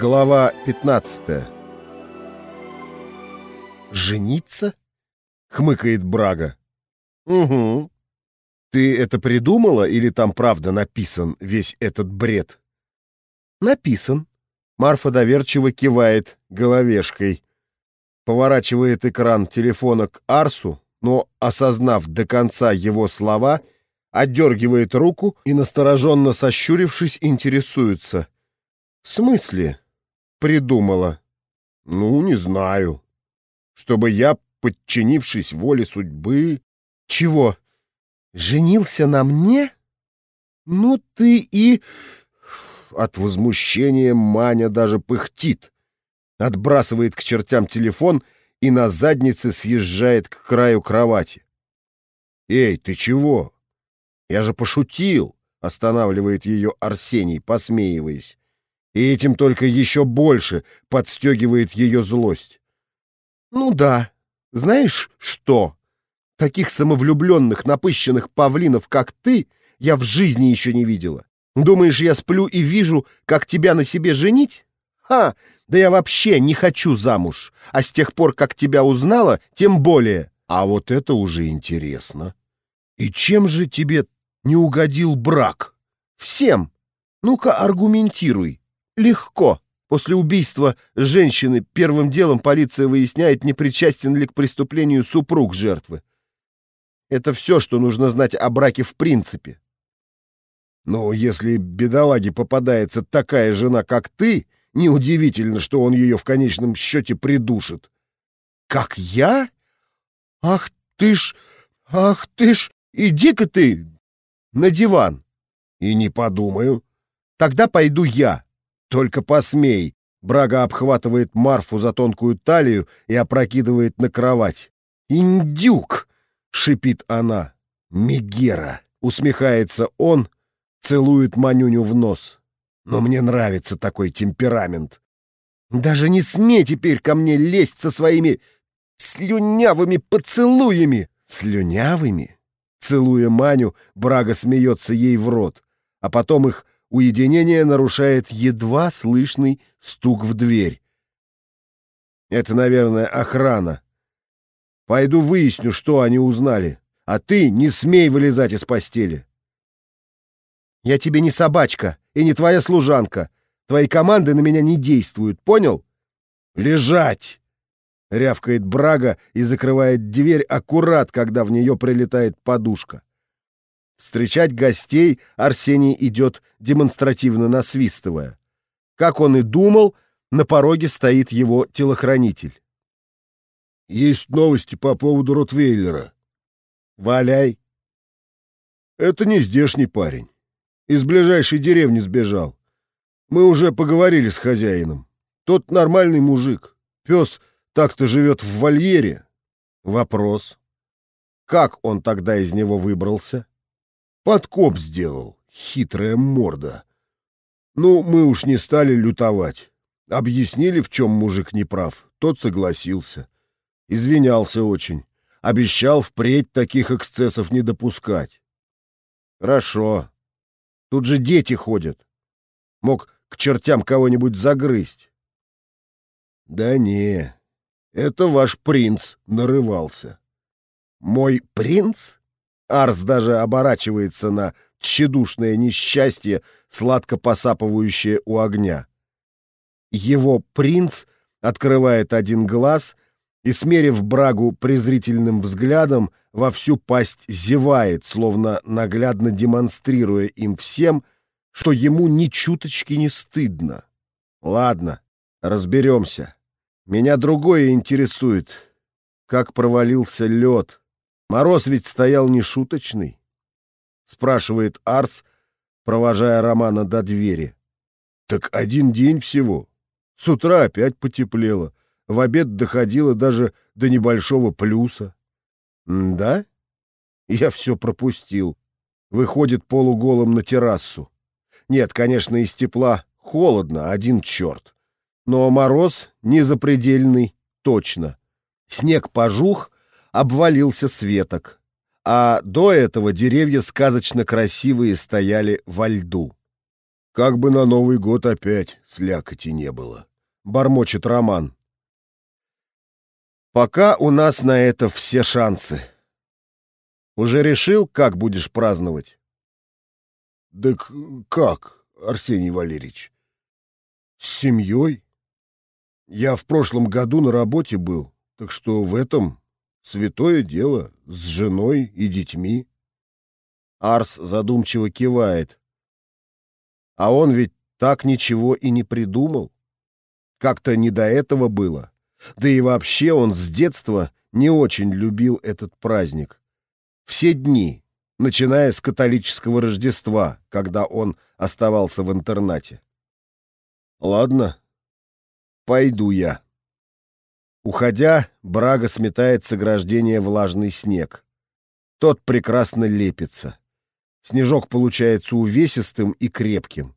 Глава 15 «Жениться?» — хмыкает Брага. «Угу. Ты это придумала или там правда написан весь этот бред?» «Написан». Марфа доверчиво кивает головешкой. Поворачивает экран телефона к Арсу, но, осознав до конца его слова, отдергивает руку и, настороженно сощурившись, интересуется. «В смысле?» Придумала? Ну, не знаю. Чтобы я, подчинившись воле судьбы... Чего? Женился на мне? Ну ты и... От возмущения Маня даже пыхтит. Отбрасывает к чертям телефон и на заднице съезжает к краю кровати. «Эй, ты чего? Я же пошутил!» — останавливает ее Арсений, посмеиваясь и этим только еще больше подстегивает ее злость. «Ну да, знаешь что? Таких самовлюбленных, напыщенных павлинов, как ты, я в жизни еще не видела. Думаешь, я сплю и вижу, как тебя на себе женить? Ха! Да я вообще не хочу замуж, а с тех пор, как тебя узнала, тем более. А вот это уже интересно. И чем же тебе не угодил брак? Всем. Ну-ка, аргументируй. Легко. После убийства женщины первым делом полиция выясняет, не причастен ли к преступлению супруг жертвы. Это все, что нужно знать о браке в принципе. Но если бедолаге попадается такая жена, как ты, неудивительно, что он ее в конечном счете придушит. Как я? Ах ты ж, ах ты ж, иди-ка ты на диван. И не подумаю. Тогда пойду я. «Только посмей!» Брага обхватывает Марфу за тонкую талию и опрокидывает на кровать. «Индюк!» — шипит она. «Мегера!» — усмехается он, целует Манюню в нос. «Но мне нравится такой темперамент. Даже не смей теперь ко мне лезть со своими слюнявыми поцелуями!» «Слюнявыми?» Целуя Маню, Брага смеется ей в рот, а потом их уединение нарушает едва слышный стук в дверь. Это, наверное, охрана. Пойду выясню, что они узнали. А ты не смей вылезать из постели. Я тебе не собачка и не твоя служанка. Твои команды на меня не действуют, понял? Лежать! Рявкает Брага и закрывает дверь аккурат, когда в нее прилетает подушка. Встречать гостей Арсений идет демонстративно насвистывая. Как он и думал, на пороге стоит его телохранитель. «Есть новости по поводу Ротвейлера». «Валяй». «Это не здешний парень. Из ближайшей деревни сбежал. Мы уже поговорили с хозяином. Тот нормальный мужик. Пес так-то живет в вольере». Вопрос. Как он тогда из него выбрался? Подкоп сделал, хитрая морда. Ну, мы уж не стали лютовать. Объяснили, в чем мужик неправ. Тот согласился. Извинялся очень. Обещал впредь таких эксцессов не допускать. Хорошо. Тут же дети ходят. Мог к чертям кого-нибудь загрызть. Да не, это ваш принц нарывался. Мой принц? Арс даже оборачивается на тщедушное несчастье, сладко посапывающее у огня. Его принц открывает один глаз и, смерив Брагу презрительным взглядом, во всю пасть зевает, словно наглядно демонстрируя им всем, что ему ни чуточки не стыдно. Ладно, разберемся. Меня другое интересует. Как провалился лед, Мороз ведь стоял нешуточный, — спрашивает Арс, провожая Романа до двери. Так один день всего. С утра опять потеплело. В обед доходило даже до небольшого плюса. Да? Я все пропустил. Выходит полуголым на террасу. Нет, конечно, из тепла холодно, один черт. Но мороз не запредельный, точно. Снег пожух, обвалился с веток, а до этого деревья сказочно красивые стояли во льду. Как бы на Новый год опять слякоти не было. Бормочет Роман. Пока у нас на это все шансы. Уже решил, как будешь праздновать? Так как, Арсений Валерьевич? С семьей? Я в прошлом году на работе был, так что в этом святое дело с женой и детьми. Арс задумчиво кивает. А он ведь так ничего и не придумал. Как-то не до этого было. Да и вообще он с детства не очень любил этот праздник. Все дни, начиная с католического Рождества, когда он оставался в интернате. Ладно, пойду я. Уходя, Брага сметает с ограждения влажный снег. Тот прекрасно лепится. Снежок получается увесистым и крепким.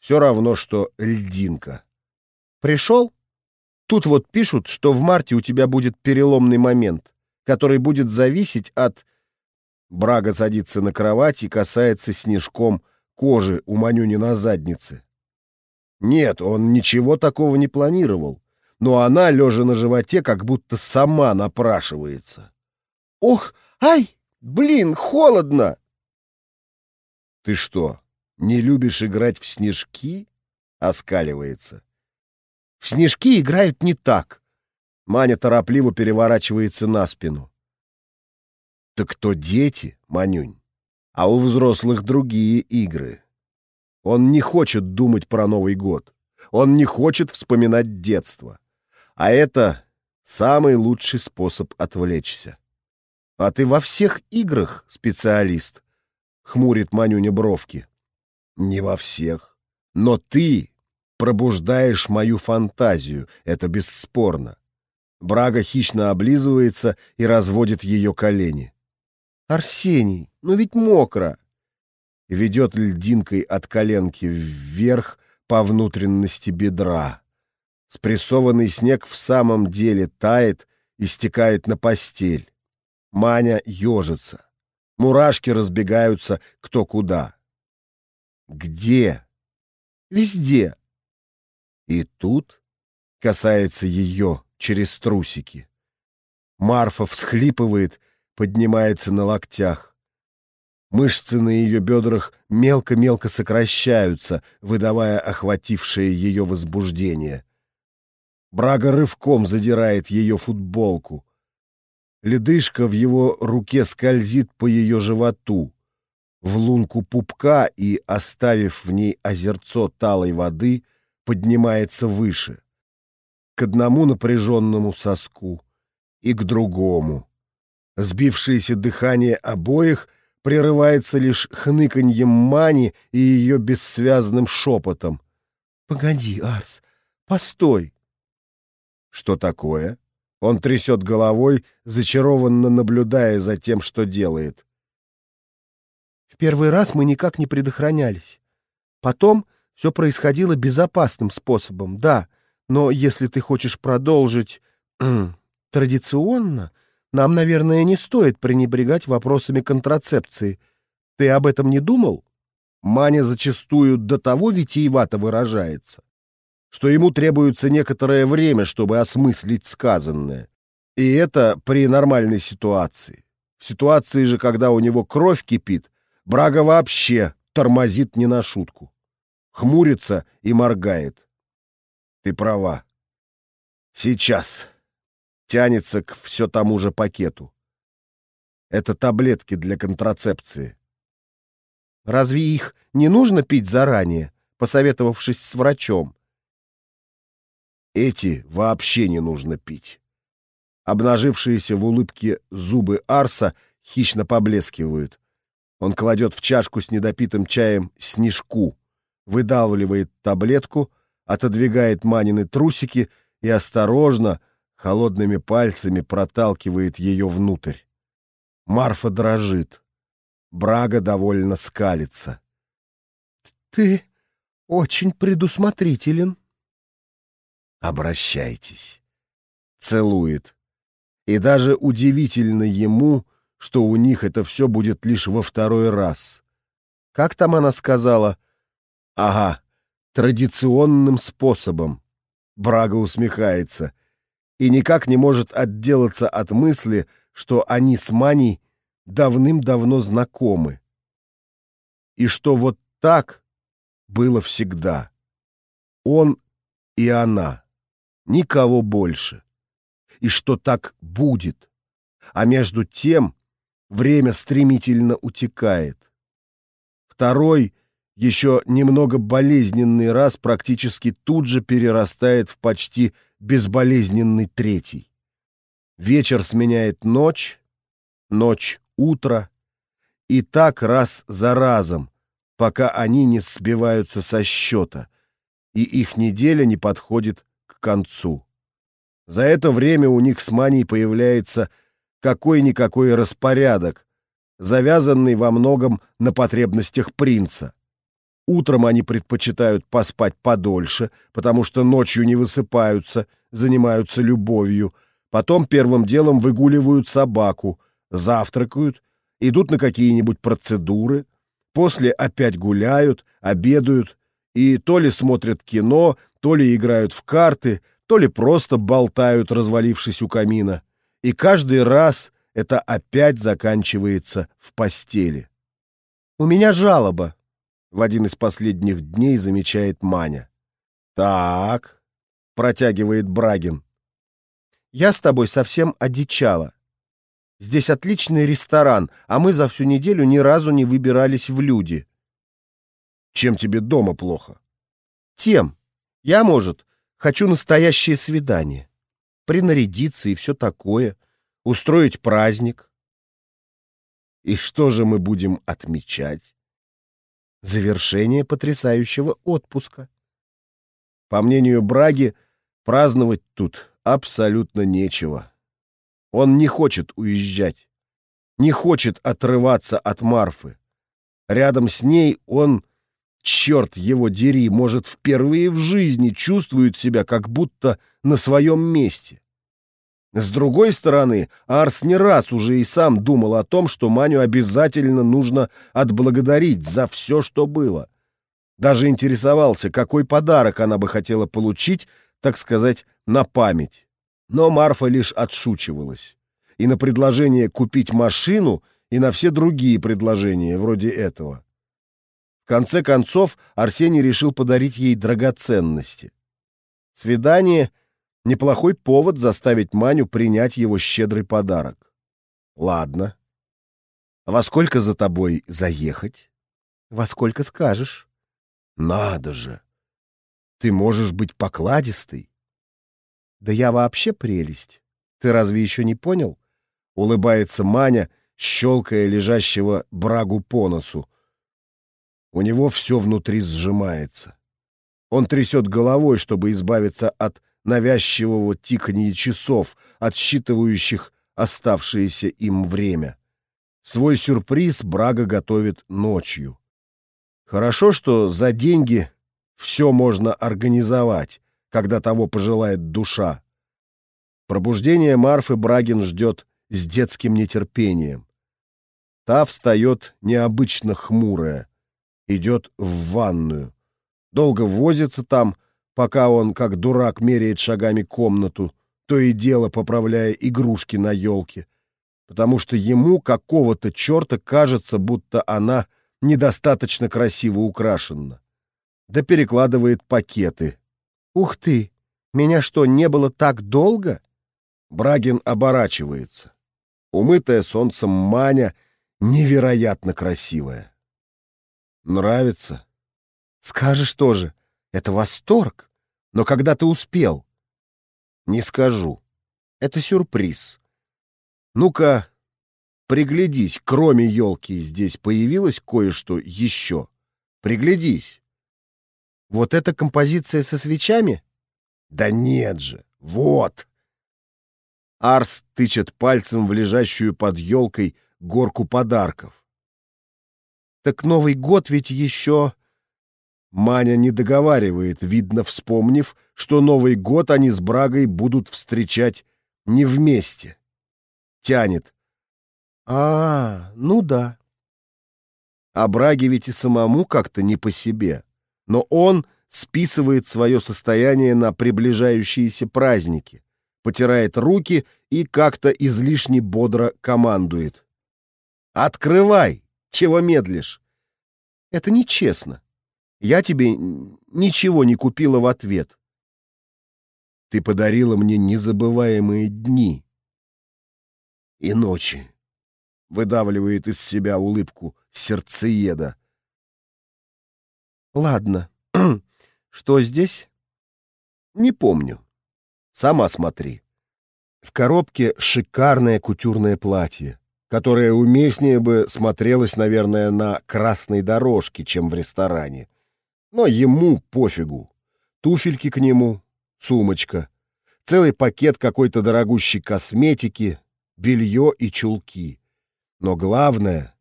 Все равно, что льдинка. Пришел? Тут вот пишут, что в марте у тебя будет переломный момент, который будет зависеть от... Брага садится на кровать и касается снежком кожи у Манюни на заднице. Нет, он ничего такого не планировал, но она, лежа на животе, как будто сама напрашивается. «Ох, ай, блин, холодно!» «Ты что, не любишь играть в снежки?» — оскаливается. «В снежки играют не так». Маня торопливо переворачивается на спину. «Так то дети, Манюнь, а у взрослых другие игры. Он не хочет думать про Новый год. Он не хочет вспоминать детство. А это самый лучший способ отвлечься. А ты во всех играх специалист, хмурит Манюня бровки. Не во всех. Но ты пробуждаешь мою фантазию, это бесспорно. Брага хищно облизывается и разводит ее колени. «Арсений, ну ведь мокро!» Ведет льдинкой от коленки вверх по внутренности бедра. Спрессованный снег в самом деле тает и стекает на постель. Маня ежится. Мурашки разбегаются кто куда. Где? Везде. И тут касается ее через трусики. Марфа всхлипывает, поднимается на локтях. Мышцы на ее бедрах мелко-мелко сокращаются, выдавая охватившее ее возбуждение. Брага рывком задирает ее футболку. Ледышка в его руке скользит по ее животу, в лунку пупка и, оставив в ней озерцо талой воды, поднимается выше, к одному напряженному соску и к другому. Сбившееся дыхание обоих прерывается лишь хныканьем Мани и ее бессвязным шепотом. «Погоди, Арс, постой!» «Что такое?» Он трясет головой, зачарованно наблюдая за тем, что делает. В первый раз мы никак не предохранялись. Потом все происходило безопасным способом, да, но если ты хочешь продолжить традиционно, нам, наверное, не стоит пренебрегать вопросами контрацепции. Ты об этом не думал? Маня зачастую до того витиевато выражается, что ему требуется некоторое время, чтобы осмыслить сказанное. И это при нормальной ситуации. В ситуации же, когда у него кровь кипит, Брага вообще тормозит не на шутку. Хмурится и моргает. Ты права. Сейчас. Тянется к все тому же пакету. Это таблетки для контрацепции. Разве их не нужно пить заранее, посоветовавшись с врачом? Эти вообще не нужно пить. Обнажившиеся в улыбке зубы Арса хищно поблескивают. Он кладет в чашку с недопитым чаем снежку, выдавливает таблетку, отодвигает Манины трусики и осторожно, холодными пальцами проталкивает ее внутрь. Марфа дрожит. Брага довольно скалится. «Ты очень предусмотрителен», обращайтесь. Целует. И даже удивительно ему, что у них это все будет лишь во второй раз. Как там она сказала? Ага, традиционным способом. Брага усмехается и никак не может отделаться от мысли, что они с Маней давным-давно знакомы. И что вот так было всегда. Он и она. Никого больше. И что так будет. А между тем время стремительно утекает. Второй, еще немного болезненный раз практически тут же перерастает в почти безболезненный третий. Вечер сменяет ночь, ночь — утро, и так раз за разом, пока они не сбиваются со счета, и их неделя не подходит концу. За это время у них с Маней появляется какой-никакой распорядок, завязанный во многом на потребностях принца. Утром они предпочитают поспать подольше, потому что ночью не высыпаются, занимаются любовью. Потом первым делом выгуливают собаку, завтракают, идут на какие-нибудь процедуры. После опять гуляют, обедают и то ли смотрят кино, то ли играют в карты, то ли просто болтают, развалившись у камина. И каждый раз это опять заканчивается в постели. «У меня жалоба», в один из последних дней замечает Маня. «Так», — протягивает Брагин. «Я с тобой совсем одичала. Здесь отличный ресторан, а мы за всю неделю ни разу не выбирались в люди». «Чем тебе дома плохо?» «Тем. Я, может, хочу настоящее свидание. Принарядиться и все такое. Устроить праздник». «И что же мы будем отмечать?» завершение потрясающего отпуска. По мнению Браги, праздновать тут абсолютно нечего. Он не хочет уезжать, не хочет отрываться от Марфы. Рядом с ней он, черт его дери, может, впервые в жизни чувствует себя как будто на своем месте. С другой стороны, Арс не раз уже и сам думал о том, что Маню обязательно нужно отблагодарить за все, что было. Даже интересовался, какой подарок она бы хотела получить, так сказать, на память. Но Марфа лишь отшучивалась. И на предложение купить машину, и на все другие предложения вроде этого. В конце концов, Арсений решил подарить ей драгоценности. Свидание — Неплохой повод заставить Маню принять его щедрый подарок. Ладно. Во сколько за тобой заехать? Во сколько скажешь? Надо же. Ты можешь быть покладистой. Да я вообще прелесть. Ты разве еще не понял? Улыбается Маня, щелкая лежащего брагу по носу. У него все внутри сжимается. Он трясет головой, чтобы избавиться от навязчивого тиканья часов, отсчитывающих оставшееся им время. Свой сюрприз Брага готовит ночью. Хорошо, что за деньги все можно организовать, когда того пожелает душа. Пробуждение Марфы Брагин ждет с детским нетерпением. Та встает необычно хмурая, идет в ванную. Долго возится там, пока он, как дурак, меряет шагами комнату, то и дело поправляя игрушки на елке, потому что ему какого-то черта кажется, будто она недостаточно красиво украшена. Да перекладывает пакеты. «Ух ты! Меня что, не было так долго?» Брагин оборачивается. Умытая солнцем Маня невероятно красивая. «Нравится?» «Скажешь тоже, это восторг!» Но когда ты успел? Не скажу. Это сюрприз. Ну-ка, приглядись, кроме елки здесь появилось кое-что еще. Приглядись. Вот эта композиция со свечами? Да нет же, вот. Арс тычет пальцем в лежащую под елкой горку подарков. Так Новый год ведь еще Маня не договаривает, видно, вспомнив, что Новый год они с Брагой будут встречать не вместе. Тянет. А, ну да. А Браге ведь и самому как-то не по себе. но он списывает свое состояние на приближающиеся праздники, потирает руки и как-то излишне бодро командует. «Открывай! Чего медлишь?» «Это нечестно. Я тебе ничего не купила в ответ. Ты подарила мне незабываемые дни и ночи. Выдавливает из себя улыбку сердцееда. Ладно. Что здесь? Не помню. Сама смотри. В коробке шикарное кутюрное платье, которое уместнее бы смотрелось, наверное, на красной дорожке, чем в ресторане. Но ему пофигу. Туфельки к нему, сумочка, целый пакет какой-то дорогущей косметики, белье и чулки. Но главное...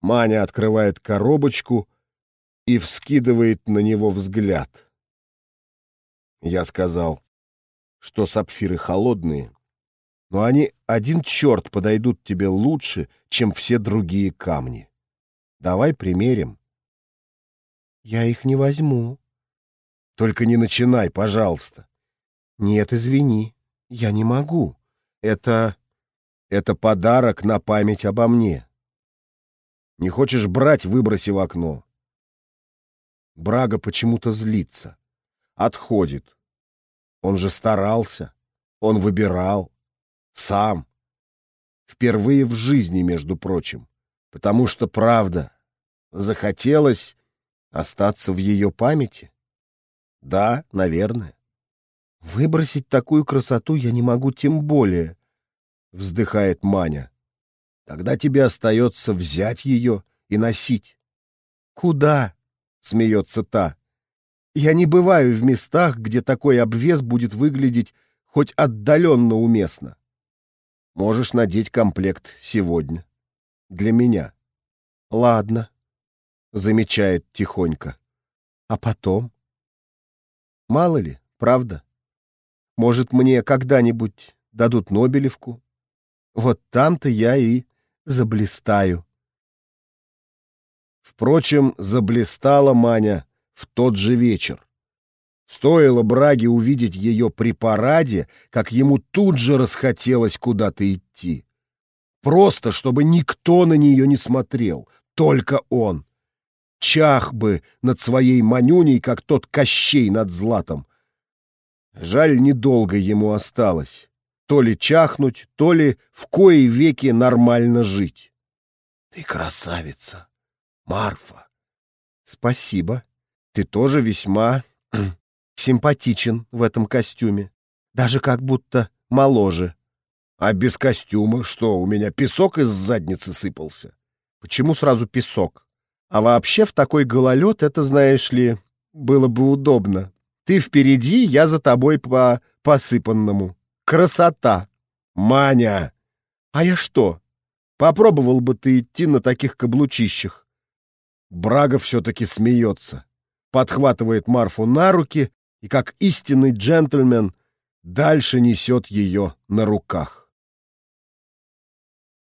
Маня открывает коробочку и вскидывает на него взгляд. Я сказал, что сапфиры холодные, но они один черт подойдут тебе лучше, чем все другие камни. Давай примерим. Я их не возьму. Только не начинай, пожалуйста. Нет, извини, я не могу. Это... это подарок на память обо мне. Не хочешь брать, выброси в окно. Брага почему-то злится. Отходит. Он же старался. Он выбирал. Сам. Впервые в жизни, между прочим. Потому что, правда, захотелось остаться в ее памяти. Да, наверное. Выбросить такую красоту я не могу тем более, вздыхает Маня. Тогда тебе остается взять ее и носить. Куда? Смеется та. Я не бываю в местах, где такой обвес будет выглядеть хоть отдаленно уместно. Можешь надеть комплект сегодня. Для меня. Ладно, замечает тихонько. А потом? Мало ли, правда? Может, мне когда-нибудь дадут Нобелевку? Вот там-то я и заблистаю. Впрочем, заблистала Маня в тот же вечер. Стоило Браге увидеть ее при параде, как ему тут же расхотелось куда-то идти. Просто, чтобы никто на нее не смотрел, только он. Чах бы над своей манюней, как тот Кощей над Златом. Жаль, недолго ему осталось. То ли чахнуть, то ли в кои веки нормально жить. Ты красавица, Марфа. Спасибо. Ты тоже весьма симпатичен в этом костюме. Даже как будто моложе. А без костюма что, у меня песок из задницы сыпался? Почему сразу песок? А вообще в такой гололед это, знаешь ли, было бы удобно. Ты впереди, я за тобой по посыпанному. Красота! Маня! А я что? Попробовал бы ты идти на таких каблучищах. Брага все-таки смеется, подхватывает Марфу на руки и, как истинный джентльмен, дальше несет ее на руках.